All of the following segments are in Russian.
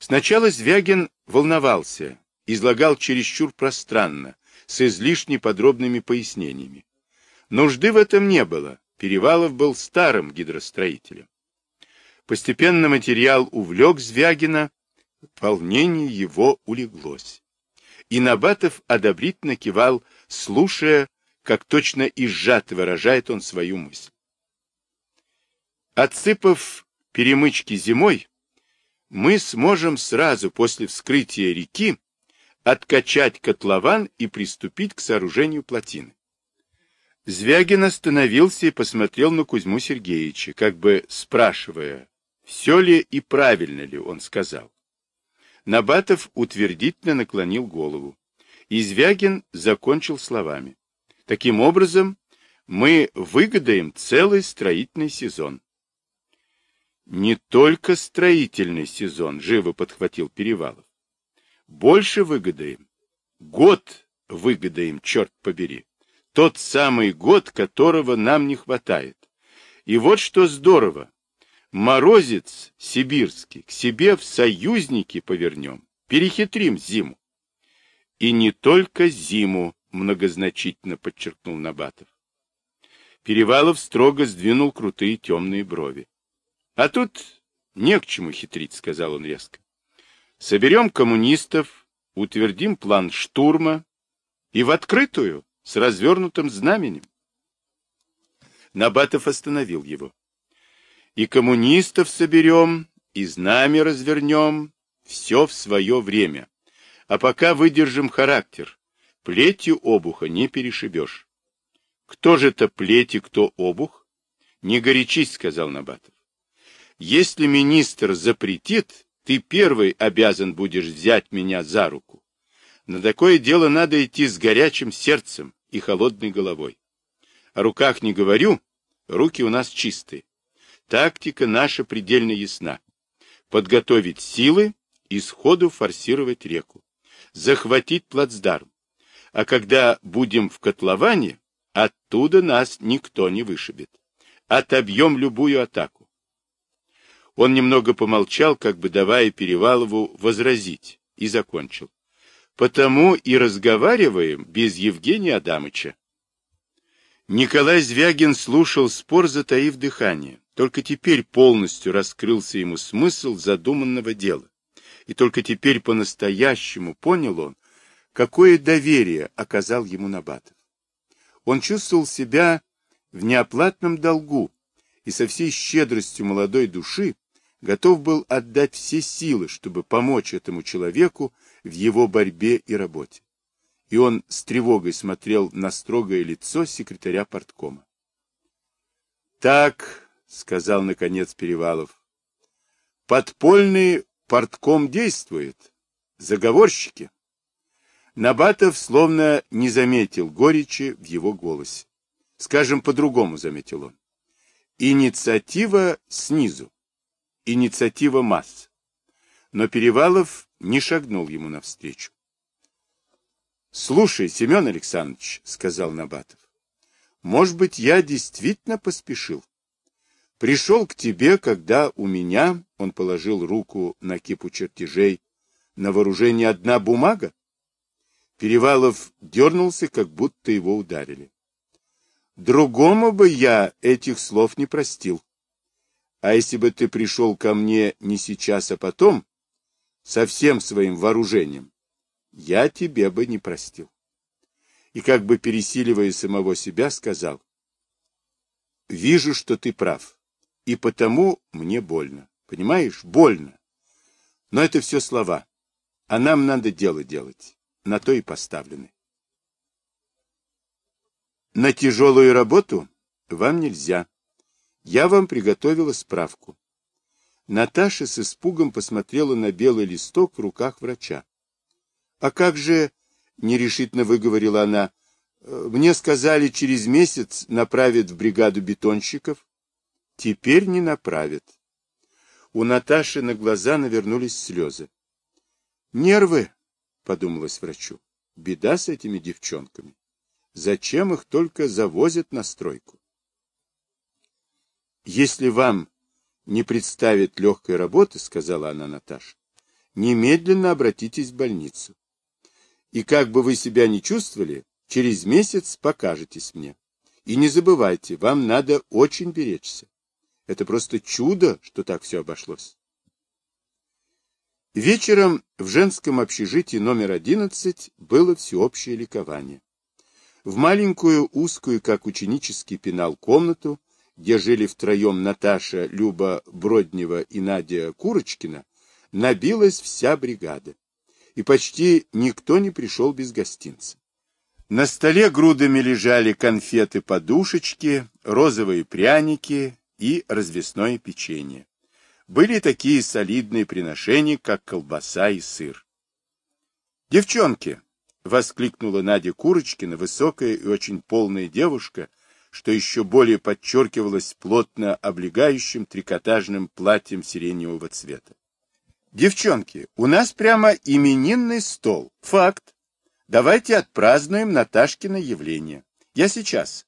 Сначала Звягин волновался, излагал чересчур пространно, с излишне подробными пояснениями. Нужды в этом не было, Перевалов был старым гидростроителем. Постепенно материал увлек Звягина, волнение его улеглось. И Набатов одобрительно кивал, слушая, как точно и сжато выражает он свою мысль. Отсыпав перемычки зимой, мы сможем сразу после вскрытия реки откачать котлован и приступить к сооружению плотины. Звягин остановился и посмотрел на Кузьму Сергеевича, как бы спрашивая, все ли и правильно ли он сказал. Набатов утвердительно наклонил голову, и Звягин закончил словами. Таким образом, мы выгодаем целый строительный сезон. Не только строительный сезон, живо подхватил Перевалов. Больше выгодаем. Год выгодаем, черт побери. Тот самый год, которого нам не хватает. И вот что здорово. Морозец сибирский к себе в союзники повернем. Перехитрим зиму. И не только зиму, многозначительно подчеркнул Набатов. Перевалов строго сдвинул крутые темные брови. А тут не к чему хитрить, сказал он резко. Соберем коммунистов, утвердим план штурма и в открытую с развернутым знаменем. Набатов остановил его. И коммунистов соберем, и знамя развернем, все в свое время. А пока выдержим характер, плетью обуха не перешибешь. Кто же это плети, кто обух? Не горячись, сказал Набатов. Если министр запретит, ты первый обязан будешь взять меня за руку. На такое дело надо идти с горячим сердцем и холодной головой. О руках не говорю, руки у нас чистые. Тактика наша предельно ясна. Подготовить силы и сходу форсировать реку. Захватить плацдарм. А когда будем в котловане, оттуда нас никто не вышибет. Отобьем любую атаку. Он немного помолчал, как бы давая Перевалову возразить, и закончил. Потому и разговариваем без Евгения Адамыча. Николай Звягин слушал спор, затаив дыхание. Только теперь полностью раскрылся ему смысл задуманного дела. И только теперь по-настоящему понял он, какое доверие оказал ему Набатов. Он чувствовал себя в неоплатном долгу и со всей щедростью молодой души готов был отдать все силы, чтобы помочь этому человеку в его борьбе и работе. И он с тревогой смотрел на строгое лицо секретаря порткома. «Так», — сказал наконец Перевалов, — «подпольный портком действует. Заговорщики». Набатов словно не заметил горечи в его голосе. Скажем, по-другому заметил он. Инициатива снизу инициатива масс. Но Перевалов не шагнул ему навстречу. — Слушай, Семен Александрович, — сказал Набатов, — может быть, я действительно поспешил. Пришел к тебе, когда у меня, — он положил руку на кипу чертежей, — на вооружение одна бумага? Перевалов дернулся, как будто его ударили. Другому бы я этих слов не простил. А если бы ты пришел ко мне не сейчас, а потом, со всем своим вооружением, я тебе бы не простил. И как бы пересиливая самого себя, сказал, вижу, что ты прав, и потому мне больно. Понимаешь, больно. Но это все слова, а нам надо дело делать. На то и поставлены. На тяжелую работу вам нельзя, я вам приготовила справку. Наташа с испугом посмотрела на белый листок в руках врача. — А как же, — нерешительно выговорила она, — мне сказали, через месяц направят в бригаду бетонщиков. Теперь не направят. У Наташи на глаза навернулись слезы. — Нервы, — подумалось врачу. Беда с этими девчонками. Зачем их только завозят на стройку? Если вам не представит легкой работы, сказала она Наташе, немедленно обратитесь в больницу. И как бы вы себя ни чувствовали, через месяц покажетесь мне. И не забывайте, вам надо очень беречься. Это просто чудо, что так все обошлось. Вечером в женском общежитии номер 11 было всеобщее ликование. В маленькую, узкую, как ученический пенал, комнату, где жили втроем Наташа, Люба Броднева и Надя Курочкина, набилась вся бригада. И почти никто не пришел без гостинца. На столе грудами лежали конфеты-подушечки, розовые пряники, и развесное печенье. Были такие солидные приношения, как колбаса и сыр. «Девчонки!» — воскликнула Надя Курочкина, высокая и очень полная девушка, что еще более подчеркивалось плотно облегающим трикотажным платьем сиреневого цвета. «Девчонки, у нас прямо именинный стол. Факт. Давайте отпразднуем Наташкино явление. Я сейчас».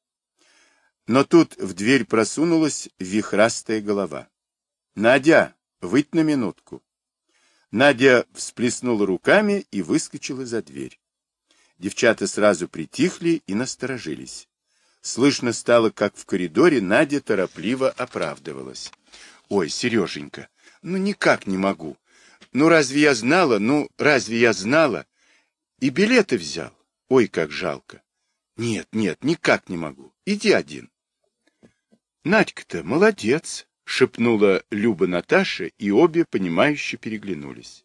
Но тут в дверь просунулась вихрастая голова. «Надя, выйдь на минутку». Надя всплеснула руками и выскочила за дверь. Девчата сразу притихли и насторожились. Слышно стало, как в коридоре Надя торопливо оправдывалась. «Ой, Сереженька, ну никак не могу. Ну разве я знала, ну разве я знала? И билеты взял. Ой, как жалко. Нет, нет, никак не могу. Иди один. Надька-то молодец, шепнула Люба Наташа, и обе, понимающе переглянулись.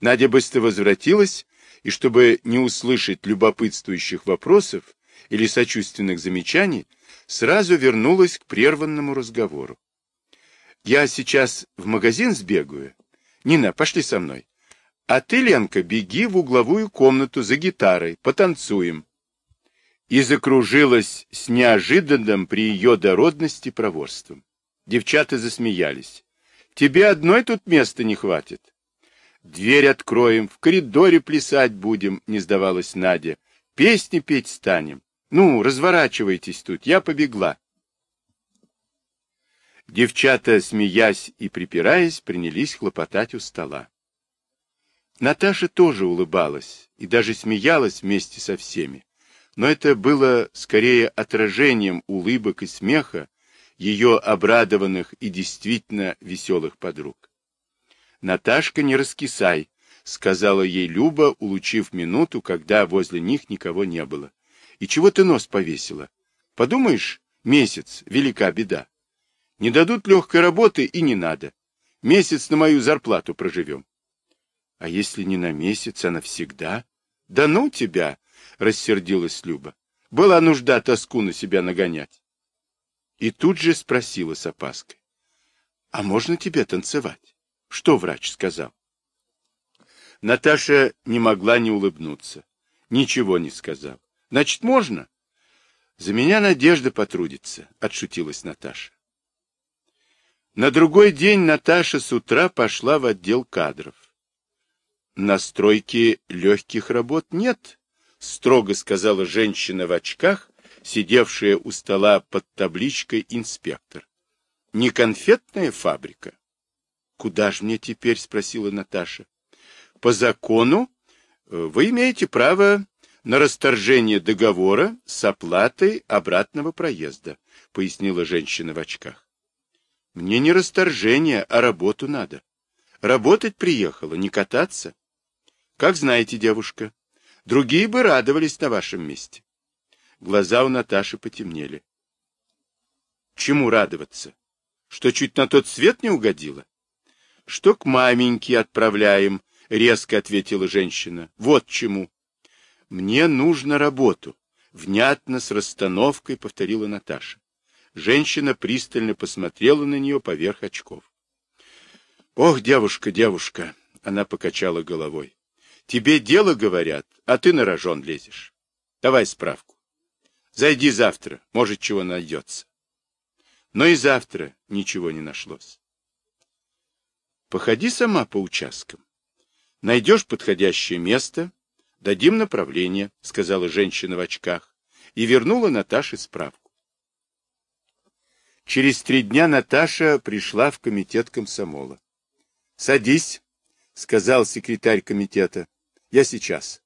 Надя быстро возвратилась, и чтобы не услышать любопытствующих вопросов или сочувственных замечаний, сразу вернулась к прерванному разговору. Я сейчас в магазин сбегаю. Нина, пошли со мной. А ты, Ленка, беги в угловую комнату за гитарой, потанцуем и закружилась с неожиданным при ее дородности проворством. Девчата засмеялись. «Тебе одной тут места не хватит». «Дверь откроем, в коридоре плясать будем», — не сдавалась Надя. «Песни петь станем. Ну, разворачивайтесь тут, я побегла». Девчата, смеясь и припираясь, принялись хлопотать у стола. Наташа тоже улыбалась и даже смеялась вместе со всеми но это было скорее отражением улыбок и смеха ее обрадованных и действительно веселых подруг. «Наташка, не раскисай», — сказала ей Люба, улучив минуту, когда возле них никого не было. «И чего ты нос повесила? Подумаешь, месяц, велика беда. Не дадут легкой работы и не надо. Месяц на мою зарплату проживем». «А если не на месяц, а навсегда?» «Да ну тебя!» — рассердилась Люба. Была нужда тоску на себя нагонять. И тут же спросила с опаской. — А можно тебе танцевать? Что врач сказал? Наташа не могла не улыбнуться. Ничего не сказал. — Значит, можно? — За меня Надежда потрудится, — отшутилась Наташа. На другой день Наташа с утра пошла в отдел кадров. На стройке легких работ нет, — строго сказала женщина в очках, сидевшая у стола под табличкой «Инспектор». «Не конфетная фабрика?» «Куда же мне теперь?» — спросила Наташа. «По закону э, вы имеете право на расторжение договора с оплатой обратного проезда», — пояснила женщина в очках. «Мне не расторжение, а работу надо. Работать приехала, не кататься. Как знаете, девушка, Другие бы радовались на вашем месте. Глаза у Наташи потемнели. Чему радоваться? Что чуть на тот свет не угодило? Что к маменьке отправляем, резко ответила женщина. Вот чему. Мне нужно работу. Внятно, с расстановкой, повторила Наташа. Женщина пристально посмотрела на нее поверх очков. Ох, девушка, девушка, она покачала головой. Тебе дело говорят, а ты на рожон лезешь. Давай справку. Зайди завтра, может, чего найдется. Но и завтра ничего не нашлось. Походи сама по участкам. Найдешь подходящее место, дадим направление, сказала женщина в очках, и вернула Наташе справку. Через три дня Наташа пришла в комитет комсомола. Садись, сказал секретарь комитета. Я сейчас.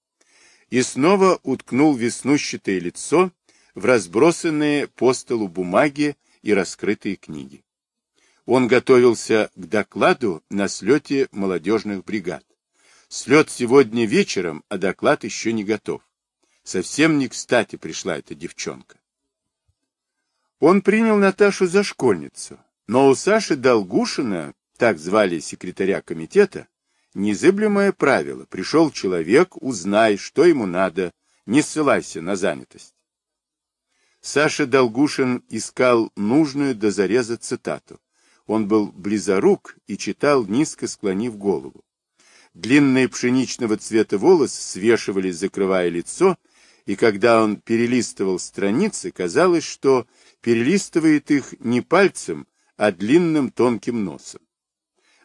И снова уткнул веснущатое лицо в разбросанные по столу бумаги и раскрытые книги. Он готовился к докладу на слете молодежных бригад. Слет сегодня вечером, а доклад еще не готов. Совсем не кстати пришла эта девчонка. Он принял Наташу за школьницу, но у Саши Долгушина, так звали секретаря комитета, незыблемое правило. Пришел человек, узнай, что ему надо, не ссылайся на занятость. Саша Долгушин искал нужную до зареза цитату. Он был близорук и читал, низко склонив голову. Длинные пшеничного цвета волосы свешивались, закрывая лицо, и когда он перелистывал страницы, казалось, что перелистывает их не пальцем, а длинным тонким носом.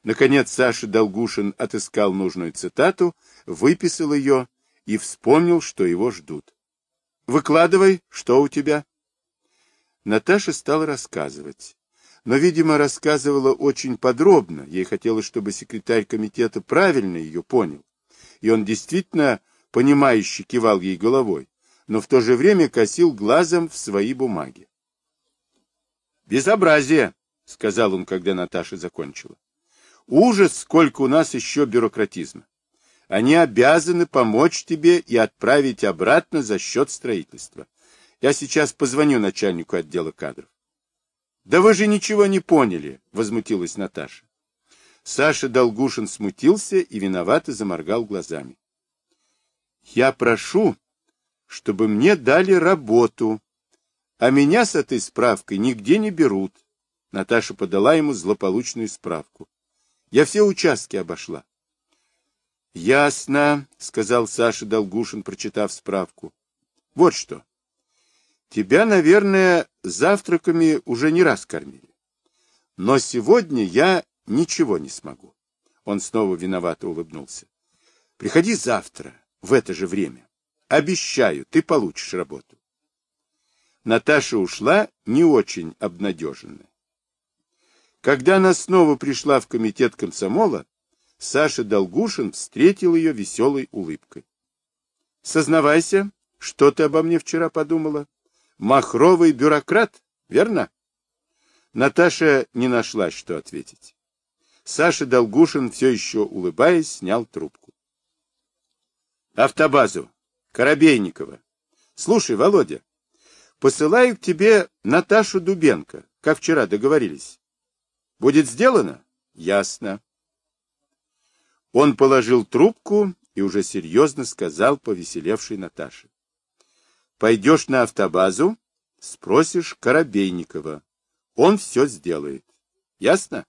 Наконец Саша Долгушин отыскал нужную цитату, выписал ее и вспомнил, что его ждут. «Выкладывай, что у тебя?» Наташа стала рассказывать. Но, видимо, рассказывала очень подробно. Ей хотелось, чтобы секретарь комитета правильно ее понял. И он действительно, понимающе кивал ей головой, но в то же время косил глазом в свои бумаги. «Безобразие!» — сказал он, когда Наташа закончила. «Ужас, сколько у нас еще бюрократизма! Они обязаны помочь тебе и отправить обратно за счет строительства. Я сейчас позвоню начальнику отдела кадров». «Да вы же ничего не поняли!» — возмутилась Наташа. Саша Долгушин смутился и виновато заморгал глазами. «Я прошу, чтобы мне дали работу, а меня с этой справкой нигде не берут. Наташа подала ему злополучную справку. Я все участки обошла. Ясно, сказал Саша Долгушин, прочитав справку. Вот что. Тебя, наверное, завтраками уже не раз кормили. Но сегодня я ничего не смогу. Он снова виновато улыбнулся. Приходи завтра в это же время. Обещаю, ты получишь работу. Наташа ушла не очень обнадеженная. Когда она снова пришла в комитет комсомола, Саша Долгушин встретил ее веселой улыбкой. — Сознавайся, что ты обо мне вчера подумала? Махровый бюрократ, верно? Наташа не нашла, что ответить. Саша Долгушин, все еще улыбаясь, снял трубку. — Автобазу. Коробейникова. Слушай, Володя, Посылаю к тебе Наташу Дубенко, как вчера договорились. Будет сделано? Ясно. Он положил трубку и уже серьезно сказал повеселевшей Наташе. Пойдешь на автобазу, спросишь Коробейникова. Он все сделает. Ясно?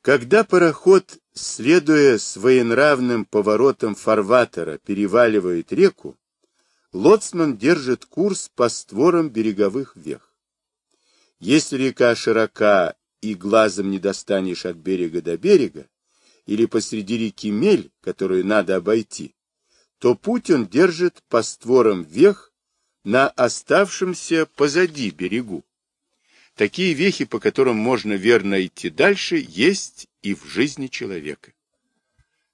Когда пароход, следуя своенравным поворотам фарватера, переваливает реку, лоцман держит курс по створам береговых вех. Если река широка и глазом не достанешь от берега до берега, или посреди реки мель, которую надо обойти, то путь он держит по створам вех на оставшемся позади берегу. Такие вехи, по которым можно верно идти дальше, есть и в жизни человека.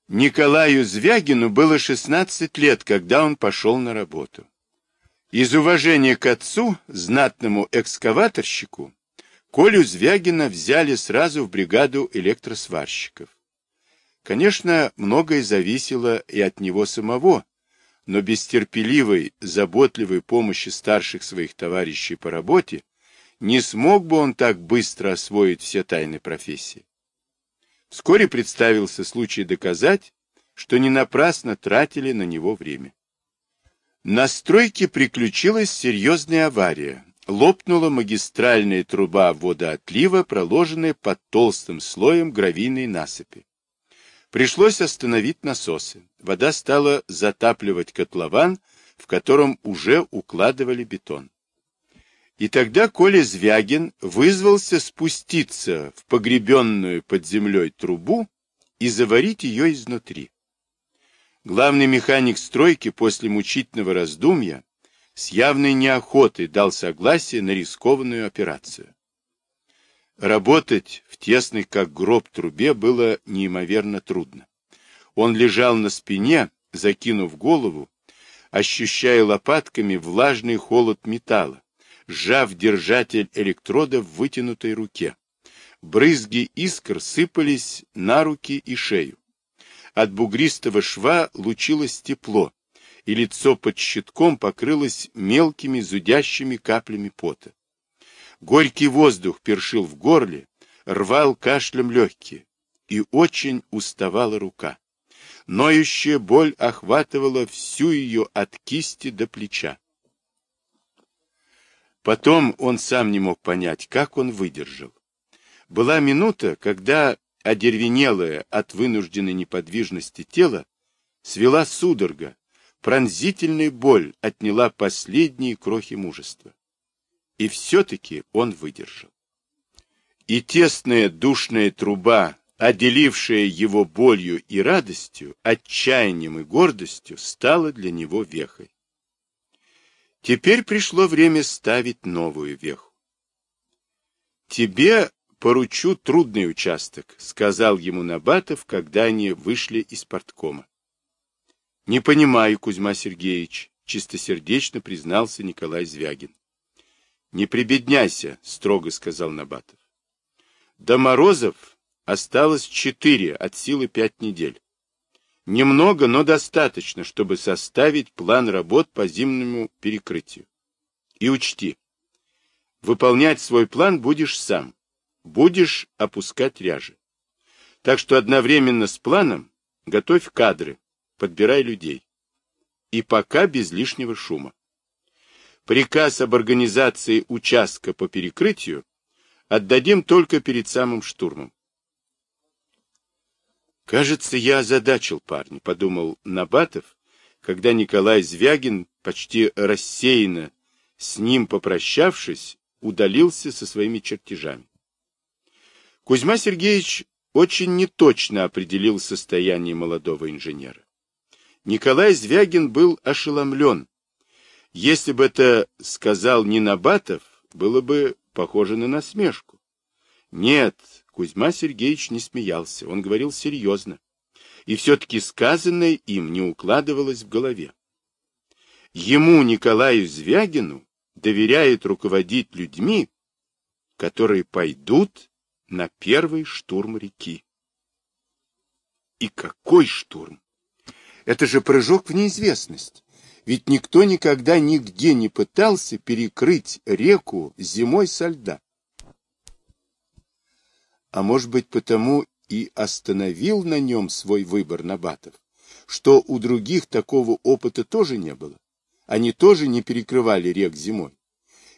Николаю Звягину было 16 лет, когда он пошел на работу. Из уважения к отцу, знатному экскаваторщику, Колю Звягина взяли сразу в бригаду электросварщиков. Конечно, многое зависело и от него самого, но без терпеливой, заботливой помощи старших своих товарищей по работе не смог бы он так быстро освоить все тайны профессии. Вскоре представился случай доказать, что не напрасно тратили на него время. На стройке приключилась серьезная авария. Лопнула магистральная труба водоотлива, проложенная под толстым слоем гравийной насыпи. Пришлось остановить насосы. Вода стала затапливать котлован, в котором уже укладывали бетон. И тогда Коля Звягин вызвался спуститься в погребенную под землей трубу и заварить ее изнутри. Главный механик стройки после мучительного раздумья с явной неохотой дал согласие на рискованную операцию. Работать в тесной, как гроб, трубе было неимоверно трудно. Он лежал на спине, закинув голову, ощущая лопатками влажный холод металла, сжав держатель электрода в вытянутой руке. Брызги искр сыпались на руки и шею. От бугристого шва лучилось тепло, и лицо под щитком покрылось мелкими зудящими каплями пота. Горький воздух першил в горле, рвал кашлем легкие, и очень уставала рука. Ноющая боль охватывала всю ее от кисти до плеча. Потом он сам не мог понять, как он выдержал. Была минута, когда одервенелое от вынужденной неподвижности тело свела судорога, пронзительная боль отняла последние крохи мужества. И все-таки он выдержал. И тесная душная труба, отделившая его болью и радостью, отчаянием и гордостью, стала для него вехой. Теперь пришло время ставить новую веху. «Тебе поручу трудный участок», — сказал ему Набатов, когда они вышли из порткома. — Не понимаю, Кузьма Сергеевич, — чистосердечно признался Николай Звягин. — Не прибедняйся, — строго сказал Набатов. До морозов осталось четыре, от силы пять недель. Немного, но достаточно, чтобы составить план работ по зимнему перекрытию. И учти, выполнять свой план будешь сам, будешь опускать ряжи. Так что одновременно с планом готовь кадры, подбирай людей. И пока без лишнего шума. Приказ об организации участка по перекрытию отдадим только перед самым штурмом. Кажется, я озадачил парня, подумал Набатов, когда Николай Звягин, почти рассеянно, с ним попрощавшись, удалился со своими чертежами. Кузьма Сергеевич очень неточно определил состояние молодого инженера. Николай Звягин был ошеломлен. Если бы это сказал не Набатов, было бы похоже на насмешку. Нет, Кузьма Сергеевич не смеялся, он говорил серьезно. И все-таки сказанное им не укладывалось в голове. Ему, Николаю Звягину, доверяет руководить людьми, которые пойдут на первый штурм реки. И какой штурм! Это же прыжок в неизвестность. Ведь никто никогда нигде не пытался перекрыть реку зимой со льда. А может быть, потому и остановил на нем свой выбор Набатов, что у других такого опыта тоже не было. Они тоже не перекрывали рек зимой.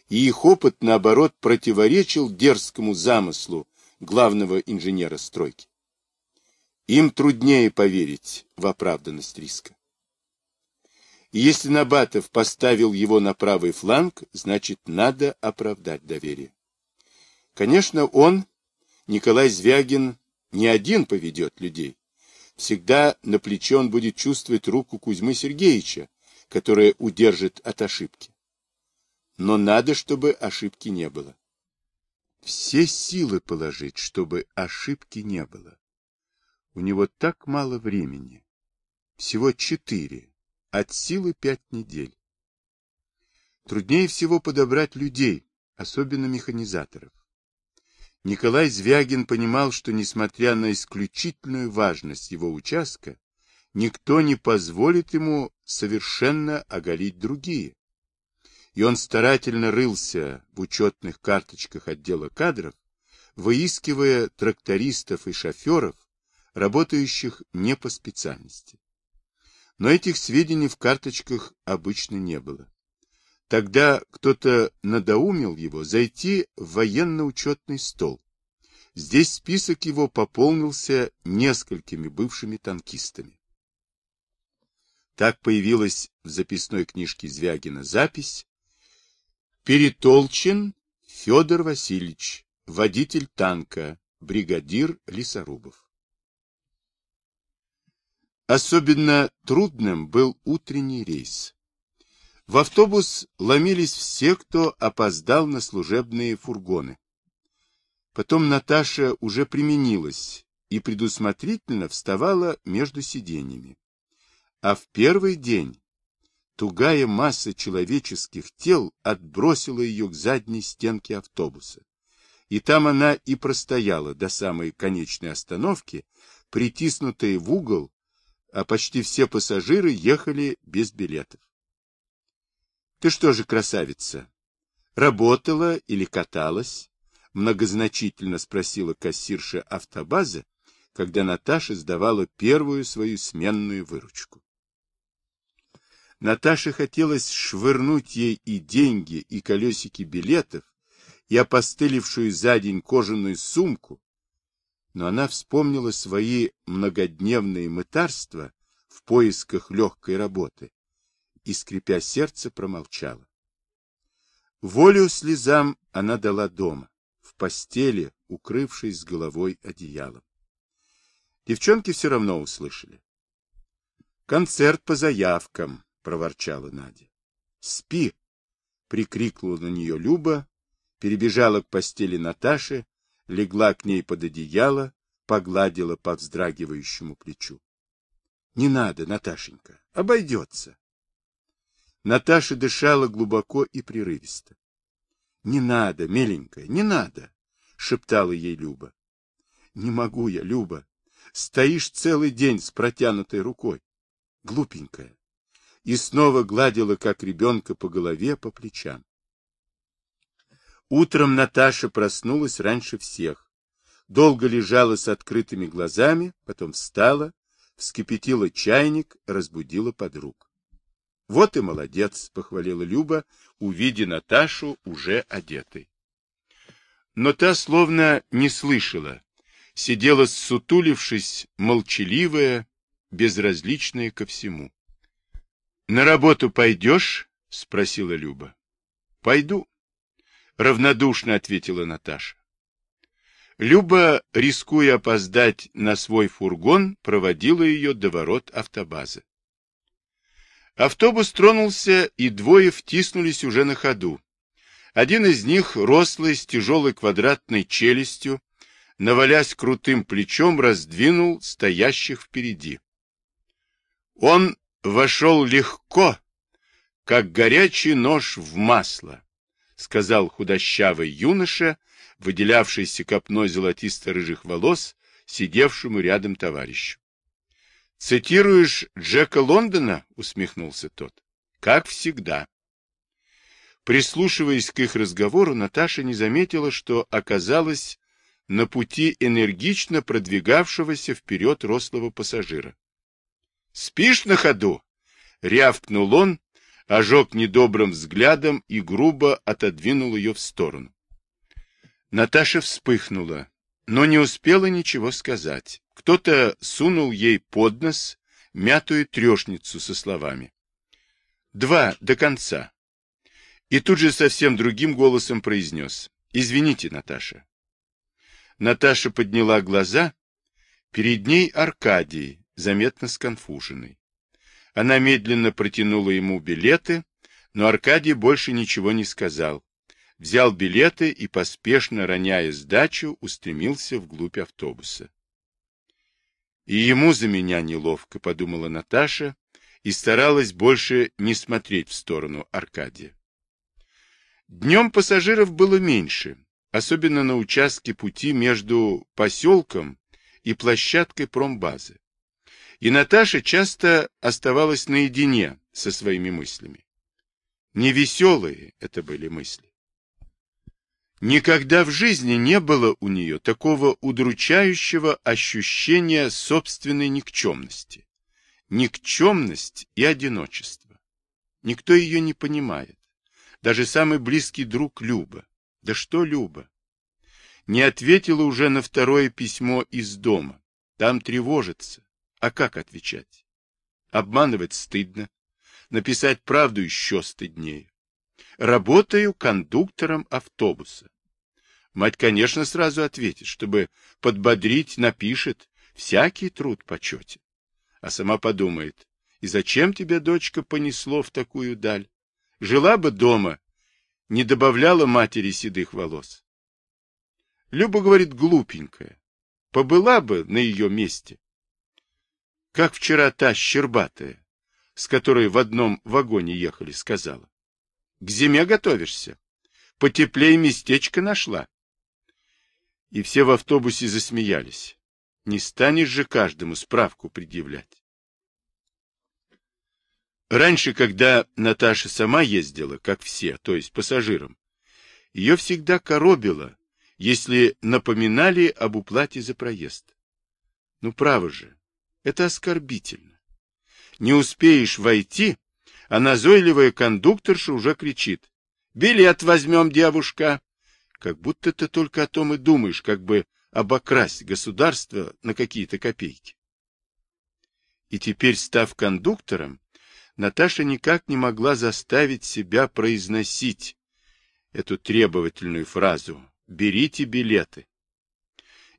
И их опыт, наоборот, противоречил дерзкому замыслу главного инженера стройки. Им труднее поверить в оправданность риска. Если Набатов поставил его на правый фланг, значит, надо оправдать доверие. Конечно, он, Николай Звягин, не один поведет людей. Всегда на плече он будет чувствовать руку Кузьмы Сергеевича, которая удержит от ошибки. Но надо, чтобы ошибки не было. Все силы положить, чтобы ошибки не было. У него так мало времени. Всего четыре, от силы пять недель. Труднее всего подобрать людей, особенно механизаторов. Николай Звягин понимал, что, несмотря на исключительную важность его участка, никто не позволит ему совершенно оголить другие. И он старательно рылся в учетных карточках отдела кадров, выискивая трактористов и шоферов, работающих не по специальности. Но этих сведений в карточках обычно не было. Тогда кто-то надоумил его зайти в военно-учетный стол. Здесь список его пополнился несколькими бывшими танкистами. Так появилась в записной книжке Звягина запись «Перетолчен Федор Васильевич, водитель танка, бригадир лесорубов». Особенно трудным был утренний рейс. В автобус ломились все, кто опоздал на служебные фургоны. Потом Наташа уже применилась и предусмотрительно вставала между сиденьями. А в первый день тугая масса человеческих тел отбросила ее к задней стенке автобуса. И там она и простояла до самой конечной остановки, притиснутая в угол, а почти все пассажиры ехали без билетов. — Ты что же, красавица, работала или каталась? Многозначительно спросила кассирша автобазы, когда Наташа сдавала первую свою сменную выручку. Наташе хотелось швырнуть ей и деньги, и колесики билетов, и опостылевшую за день кожаную сумку, но она вспомнила свои многодневные мытарства в поисках легкой работы и, скрипя сердце, промолчала. Волю слезам она дала дома, в постели, укрывшись с головой одеялом. Девчонки все равно услышали. «Концерт по заявкам», — проворчала Надя. «Спи!» — прикрикнула на нее Люба, перебежала к постели Наташи, легла к ней под одеяло, погладила по вздрагивающему плечу. — Не надо, Наташенька, обойдется. Наташа дышала глубоко и прерывисто. — Не надо, миленькая, не надо, — шептала ей Люба. — Не могу я, Люба. Стоишь целый день с протянутой рукой. Глупенькая. И снова гладила, как ребенка, по голове, по плечам. Утром Наташа проснулась раньше всех. Долго лежала с открытыми глазами, потом встала, вскипятила чайник, разбудила подруг. — Вот и молодец, — похвалила Люба, увидя Наташу уже одетой. Но та словно не слышала, сидела ссутулившись, молчаливая, безразличная ко всему. — На работу пойдешь? — спросила Люба. — Пойду, — равнодушно ответила Наташа. Люба, рискуя опоздать на свой фургон, проводила ее до ворот автобазы. Автобус тронулся, и двое втиснулись уже на ходу. Один из них, рослый, с тяжелой квадратной челюстью, навалясь крутым плечом, раздвинул стоящих впереди. Он вошел легко, как горячий нож в масло, сказал худощавый юноша, выделявшийся копной золотисто-рыжих волос, сидевшему рядом товарищу. «Цитируешь Джека Лондона?» — усмехнулся тот. «Как всегда». Прислушиваясь к их разговору, Наташа не заметила, что оказалась на пути энергично продвигавшегося вперед рослого пассажира. «Спишь на ходу?» — рявкнул он, ожег недобрым взглядом и грубо отодвинул ее в сторону. Наташа вспыхнула, но не успела ничего сказать. Кто-то сунул ей под нос мятую трешницу со словами. «Два до конца». И тут же совсем другим голосом произнес. «Извините, Наташа». Наташа подняла глаза. Перед ней Аркадий, заметно сконфуженный. Она медленно протянула ему билеты, но Аркадий больше ничего не сказал. Взял билеты и, поспешно роняя сдачу, устремился вглубь автобуса. И ему за меня неловко, подумала Наташа и старалась больше не смотреть в сторону Аркадия. Днем пассажиров было меньше, особенно на участке пути между поселком и площадкой промбазы. И Наташа часто оставалась наедине со своими мыслями. Невеселые это были мысли. Никогда в жизни не было у нее такого удручающего ощущения собственной никчемности. Никчемность и одиночество. Никто ее не понимает. Даже самый близкий друг Люба. Да что Люба? Не ответила уже на второе письмо из дома. Там тревожится. А как отвечать? Обманывать стыдно. Написать правду еще стыднее. Работаю кондуктором автобуса. Мать, конечно, сразу ответит, чтобы подбодрить, напишет. Всякий труд почете. А сама подумает, и зачем тебе, дочка, понесло в такую даль? Жила бы дома, не добавляла матери седых волос. Люба говорит, глупенькая. Побыла бы на ее месте. Как вчера та щербатая, с которой в одном вагоне ехали, сказала. К зиме готовишься? Потеплее местечко нашла. И все в автобусе засмеялись. Не станешь же каждому справку предъявлять. Раньше, когда Наташа сама ездила, как все, то есть пассажиром, ее всегда коробило, если напоминали об уплате за проезд. Ну, право же, это оскорбительно. Не успеешь войти, а назойливая кондукторша уже кричит. «Билет возьмем, девушка!» Как будто ты только о том и думаешь, как бы обокрасть государство на какие-то копейки. И теперь, став кондуктором, Наташа никак не могла заставить себя произносить эту требовательную фразу «берите билеты».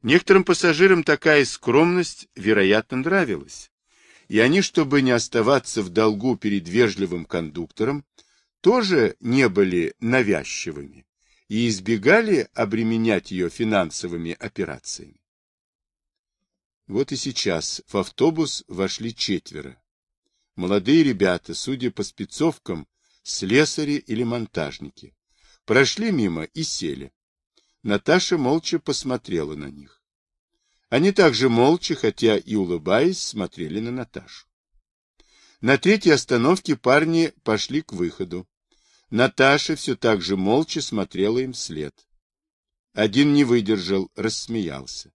Некоторым пассажирам такая скромность, вероятно, нравилась и они, чтобы не оставаться в долгу перед вежливым кондуктором, тоже не были навязчивыми и избегали обременять ее финансовыми операциями. Вот и сейчас в автобус вошли четверо. Молодые ребята, судя по спецовкам, слесари или монтажники, прошли мимо и сели. Наташа молча посмотрела на них. Они также молча, хотя и улыбаясь, смотрели на Наташу. На третьей остановке парни пошли к выходу. Наташа все так же молча смотрела им вслед. Один не выдержал, рассмеялся.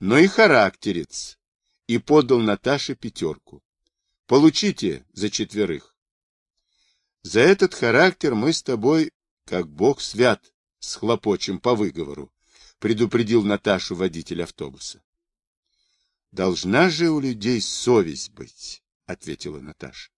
Но и характерец. И подал Наташе пятерку. Получите за четверых. За этот характер мы с тобой, как бог свят, с хлопочем по выговору, предупредил Наташу водитель автобуса. Должна же у людей совесть быть, ответила Наташа.